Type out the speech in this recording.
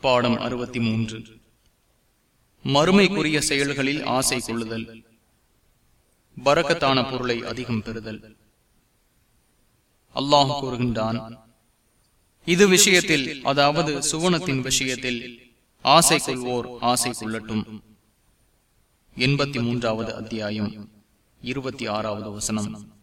பாடம் அறுபத்தி மூன்று மறுமைக்குரிய செயல்களில் ஆசை கொள்ளுதல். பறக்கத்தான பொருளை அதிகம் பெறுதல். அல்லாஹ் கூறுகின்றான் இது விஷயத்தில் அதாவது சுவனத்தின் விஷயத்தில் ஆசை கொள்வோர் ஆசை கொள்ளட்டும். எண்பத்தி மூன்றாவது அத்தியாயம் இருபத்தி ஆறாவது வசனம்.